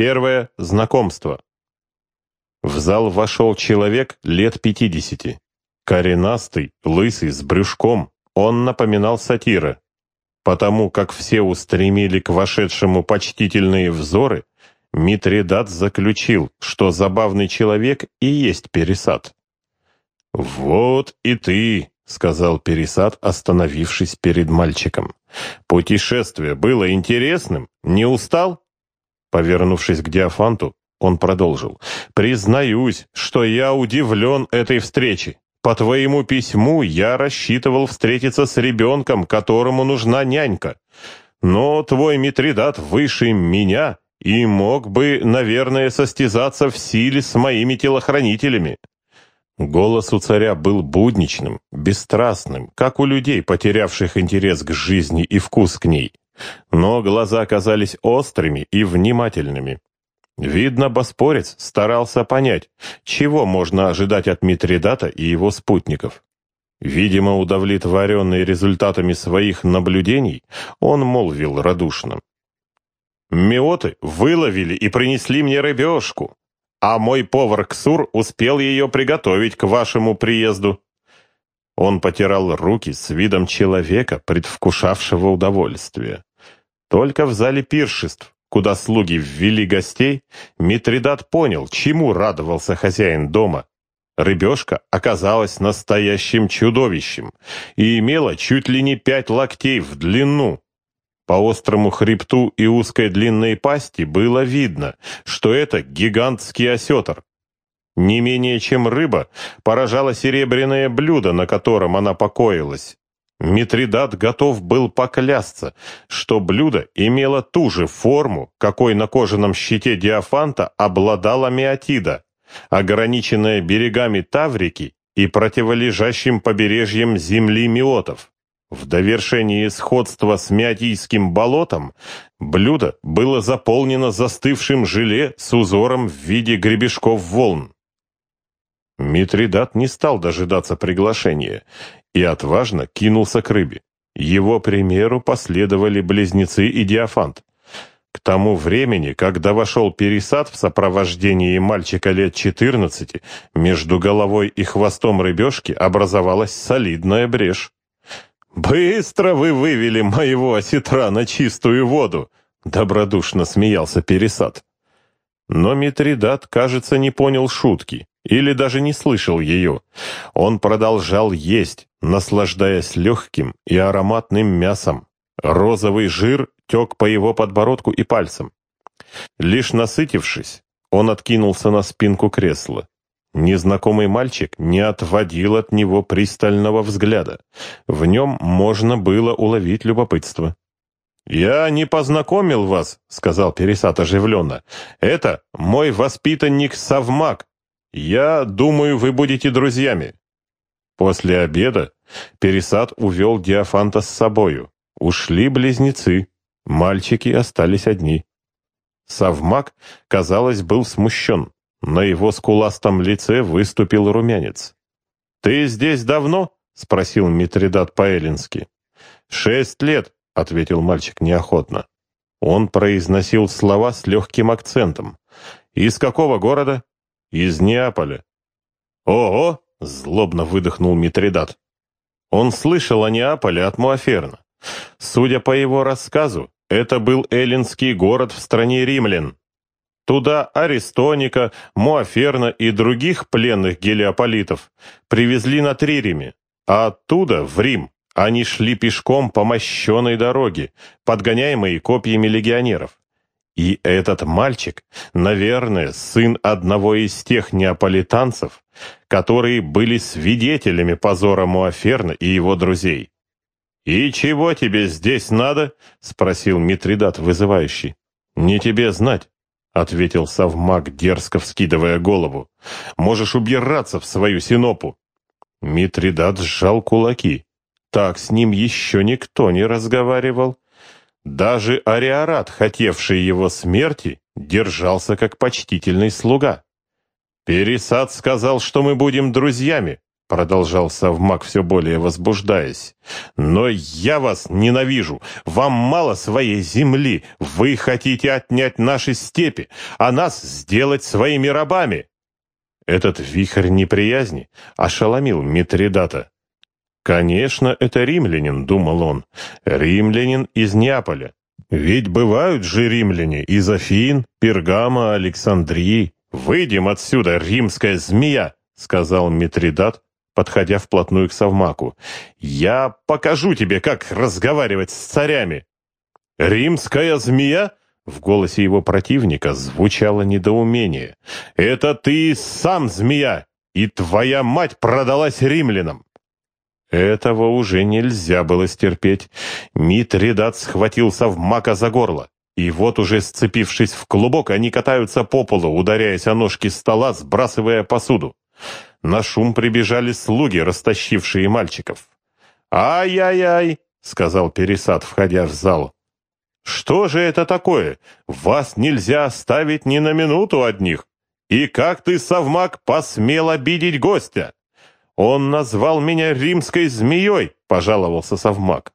Первое — знакомство. В зал вошел человек лет пятидесяти. Коренастый, лысый, с брюшком. Он напоминал сатира. Потому как все устремили к вошедшему почтительные взоры, Митридат заключил, что забавный человек и есть Пересад. «Вот и ты», — сказал Пересад, остановившись перед мальчиком. «Путешествие было интересным? Не устал?» Повернувшись к Диафанту, он продолжил. «Признаюсь, что я удивлен этой встречей. По твоему письму я рассчитывал встретиться с ребенком, которому нужна нянька. Но твой Митридат выше меня и мог бы, наверное, состязаться в силе с моими телохранителями. Голос у царя был будничным, бесстрастным, как у людей, потерявших интерес к жизни и вкус к ней. Но глаза казались острыми и внимательными. Видно, Боспорец старался понять, чего можно ожидать от Митридата и его спутников. Видимо, удовлетворенный результатами своих наблюдений, он молвил радушно. «Миоты выловили и принесли мне рыбешку, а мой повар Ксур успел ее приготовить к вашему приезду». Он потирал руки с видом человека, предвкушавшего удовольствие. Только в зале пиршеств куда слуги ввели гостей, Митридат понял, чему радовался хозяин дома. Рыбешка оказалась настоящим чудовищем и имела чуть ли не пять локтей в длину. По острому хребту и узкой длинной пасти было видно, что это гигантский осетр. Не менее чем рыба поражало серебряное блюдо, на котором она покоилась. Митридат готов был поклясться, что блюдо имело ту же форму, какой на кожаном щите Диафанта обладала Меотида, ограниченная берегами Таврики и противолежащим побережьем земли Миотов. В довершении сходства с Меотийским болотом блюдо было заполнено застывшим желе с узором в виде гребешков волн. Митридат не стал дожидаться приглашения и отважно кинулся к рыбе. Его примеру последовали близнецы и Диафант. К тому времени, когда вошел Пересад в сопровождении мальчика лет 14, между головой и хвостом рыбешки образовалась солидная брешь. «Быстро вы вывели моего осетра на чистую воду!» — добродушно смеялся Пересад. Но Митридат, кажется, не понял шутки или даже не слышал ее. Он продолжал есть, наслаждаясь легким и ароматным мясом. Розовый жир тек по его подбородку и пальцам. Лишь насытившись, он откинулся на спинку кресла. Незнакомый мальчик не отводил от него пристального взгляда. В нем можно было уловить любопытство. «Я не познакомил вас», — сказал Пересат оживленно. «Это мой воспитанник Савмак, я думаю, вы будете друзьями. После обеда Пересад увел Диафанта с собою. Ушли близнецы. Мальчики остались одни. Савмак, казалось, был смущен. На его скуластом лице выступил румянец. «Ты здесь давно?» — спросил Митридат по-эллински. «Шесть лет», — ответил мальчик неохотно. Он произносил слова с легким акцентом. «Из какого города?» «Из Неаполя». «Ого!» — злобно выдохнул Митридат. Он слышал о Неаполе от Муаферна. Судя по его рассказу, это был эллинский город в стране римлян. Туда Аристоника, Муаферна и других пленных гелиополитов привезли на Тририме, а оттуда, в Рим, они шли пешком по мощенной дороге, подгоняемые копьями легионеров. И этот мальчик, наверное, сын одного из тех неаполитанцев, которые были свидетелями позора Муаферна и его друзей. «И чего тебе здесь надо?» — спросил Митридат вызывающий. «Не тебе знать», — ответил Савмак, дерзко вскидывая голову. «Можешь убираться в свою синопу». Митридат сжал кулаки. Так с ним еще никто не разговаривал. Даже Ариарат, хотевший его смерти, держался как почтительный слуга. «Пересад сказал, что мы будем друзьями», продолжал Савмак, все более возбуждаясь. «Но я вас ненавижу! Вам мало своей земли! Вы хотите отнять наши степи, а нас сделать своими рабами!» Этот вихрь неприязни ошеломил Митридата. «Конечно, это римлянин», — думал он, — «римлянин из Неаполя. Ведь бывают же римляне из Афин, Пергама, Александрии. Выйдем отсюда, римская змея!» — сказал Митридат, подходя вплотную к Савмаку. «Я покажу тебе, как разговаривать с царями!» «Римская змея?» В голосе его противника звучало недоумение. «Это ты сам змея, и твоя мать продалась римлянам!» Этого уже нельзя было стерпеть. Митридат схватил Савмака за горло. И вот уже сцепившись в клубок, они катаются по полу, ударяясь о ножки стола, сбрасывая посуду. На шум прибежали слуги, растащившие мальчиков. «Ай-яй-яй!» — сказал Пересад, входя в зал. «Что же это такое? Вас нельзя оставить ни на минуту одних. И как ты, совмак, посмел обидеть гостя?» «Он назвал меня римской змеей», — пожаловался совмак.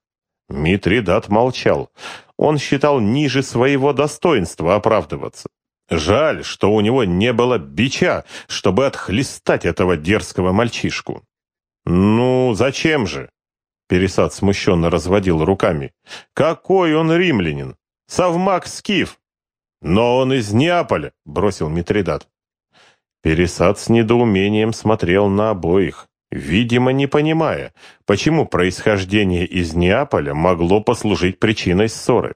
Митридат молчал. Он считал ниже своего достоинства оправдываться. Жаль, что у него не было бича, чтобы отхлестать этого дерзкого мальчишку. «Ну, зачем же?» Пересад смущенно разводил руками. «Какой он римлянин! Совмак Скиф!» «Но он из Неаполя!» — бросил Митридат. Пересад с недоумением смотрел на обоих, видимо, не понимая, почему происхождение из Неаполя могло послужить причиной ссоры.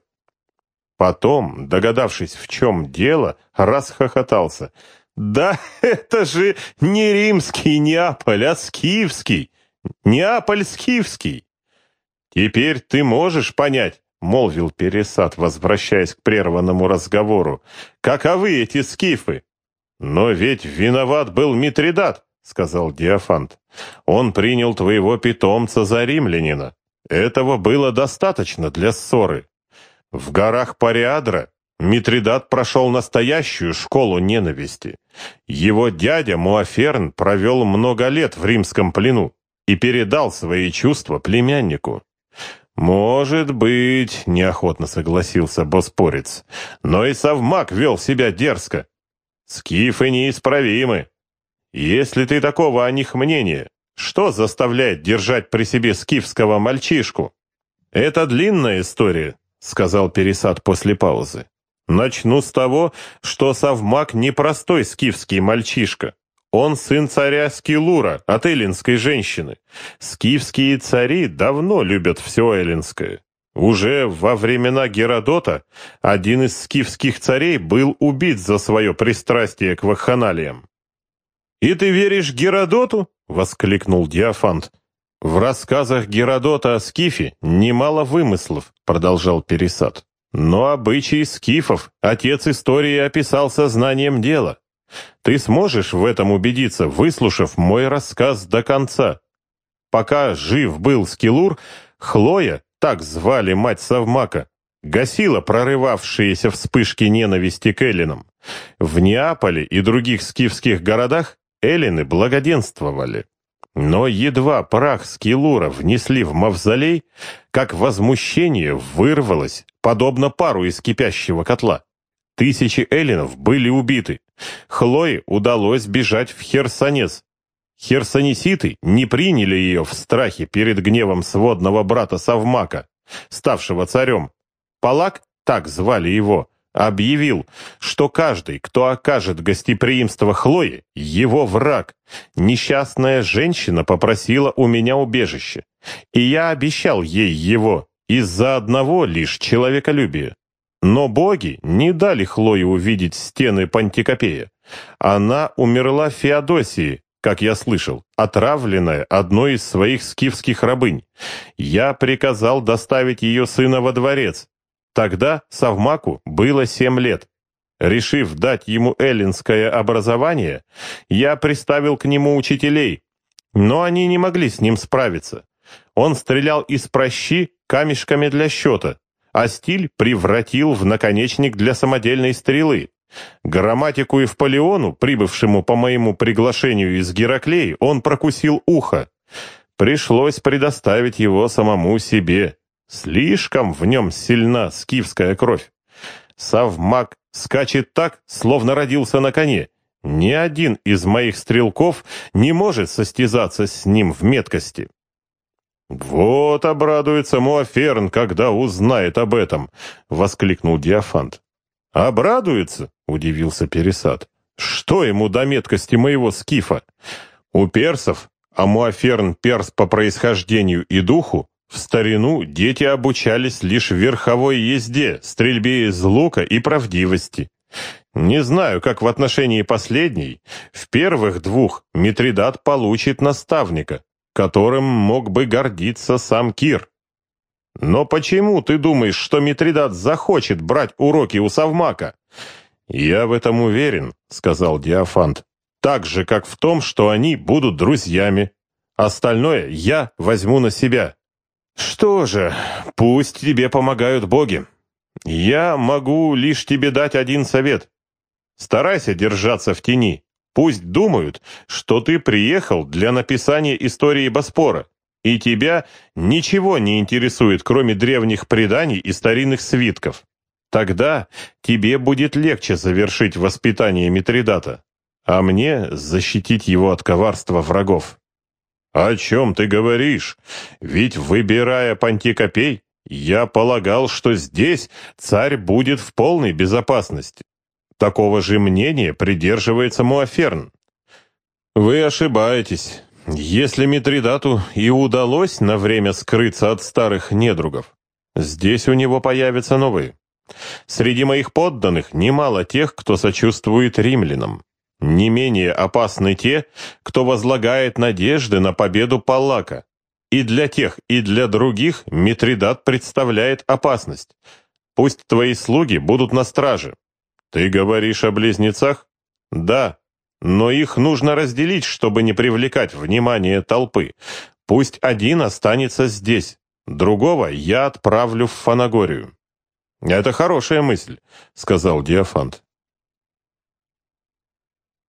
Потом, догадавшись, в чем дело, расхохотался. «Да это же не римский Неаполь, а скифский! Неаполь скифский!» «Теперь ты можешь понять, — молвил Пересад, возвращаясь к прерванному разговору, — каковы эти скифы?» «Но ведь виноват был Митридат», — сказал Диофант. «Он принял твоего питомца за римлянина. Этого было достаточно для ссоры. В горах Париадра Митридат прошел настоящую школу ненависти. Его дядя Муаферн провел много лет в римском плену и передал свои чувства племяннику. «Может быть», — неохотно согласился Боспорец, «но и Совмак вел себя дерзко. Скифы неисправимы. Если ты такого о них мнения, что заставляет держать при себе скифского мальчишку? Это длинная история, — сказал Пересад после паузы. «Начну с того, что Савмак непростой скифский мальчишка. Он сын царя Скилура, от эллинской женщины. Скифские цари давно любят все эллинское. Уже во времена Геродота один из скифских царей был убит за свое пристрастие к вакханалиям. «И ты веришь Геродоту?» — воскликнул Диофант. «В рассказах Геродота о Скифе немало вымыслов», — продолжал Пересад. «Но обычаи скифов отец истории описал сознанием дела. Ты сможешь в этом убедиться, выслушав мой рассказ до конца. Пока жив был Скилур, Хлоя, так звали мать Савмака, гасила прорывавшиеся вспышки ненависти к эллинам. В Неаполе и других скифских городах эллины благоденствовали. Но едва прах Скилура внесли в мавзолей, как возмущение вырвалось, подобно пару из кипящего котла. Тысячи эллинов были убиты. Хлое удалось бежать в Херсонес. Херсонеситы не приняли ее в страхе перед гневом сводного брата Савмака, ставшего царем. Палак, так звали его, объявил, что каждый, кто окажет гостеприимство Хлое, его враг. Несчастная женщина попросила у меня убежище, и я обещал ей его из-за одного лишь человеколюбия. Но боги не дали Хлое увидеть стены Пантикопея. Она умерла в Феодосии, как я слышал, отравленная одной из своих скифских рабынь. Я приказал доставить ее сына во дворец, Тогда Савмаку было семь лет. Решив дать ему эллинское образование, я приставил к нему учителей, но они не могли с ним справиться. Он стрелял из прощи камешками для счета, а стиль превратил в наконечник для самодельной стрелы. Грамматику Евполеону, прибывшему по моему приглашению из Гераклеи, он прокусил ухо. Пришлось предоставить его самому себе. Слишком в нем сильна скифская кровь. Савмак скачет так, словно родился на коне. Ни один из моих стрелков не может состязаться с ним в меткости. «Вот обрадуется Муаферн, когда узнает об этом!» — воскликнул Диафант. «Обрадуется?» — удивился Пересад. «Что ему до меткости моего скифа? У персов, а Муаферн перс по происхождению и духу, в старину дети обучались лишь верховой езде, стрельбе из лука и правдивости. Не знаю, как в отношении последней. В первых двух Митридат получит наставника, которым мог бы гордиться сам Кир. Но почему ты думаешь, что Митридат захочет брать уроки у Савмака? Я в этом уверен, сказал Диафант. Так же, как в том, что они будут друзьями. Остальное я возьму на себя. Что же, пусть тебе помогают боги. Я могу лишь тебе дать один совет. Старайся держаться в тени. Пусть думают, что ты приехал для написания истории Боспора, и тебя ничего не интересует, кроме древних преданий и старинных свитков. Тогда тебе будет легче завершить воспитание Митридата, а мне защитить его от коварства врагов. «О чем ты говоришь? Ведь, выбирая Пантикопей, я полагал, что здесь царь будет в полной безопасности. Такого же мнения придерживается Муаферн. Вы ошибаетесь. Если Митридату и удалось на время скрыться от старых недругов, здесь у него появятся новые. Среди моих подданных немало тех, кто сочувствует римлянам. Не менее опасны те, кто возлагает надежды на победу Паллака. И для тех, и для других Митридат представляет опасность. Пусть твои слуги будут на страже. «Ты говоришь о близнецах?» «Да, но их нужно разделить, чтобы не привлекать внимание толпы. Пусть один останется здесь, другого я отправлю в Фанагорию». «Это хорошая мысль», — сказал Диафант.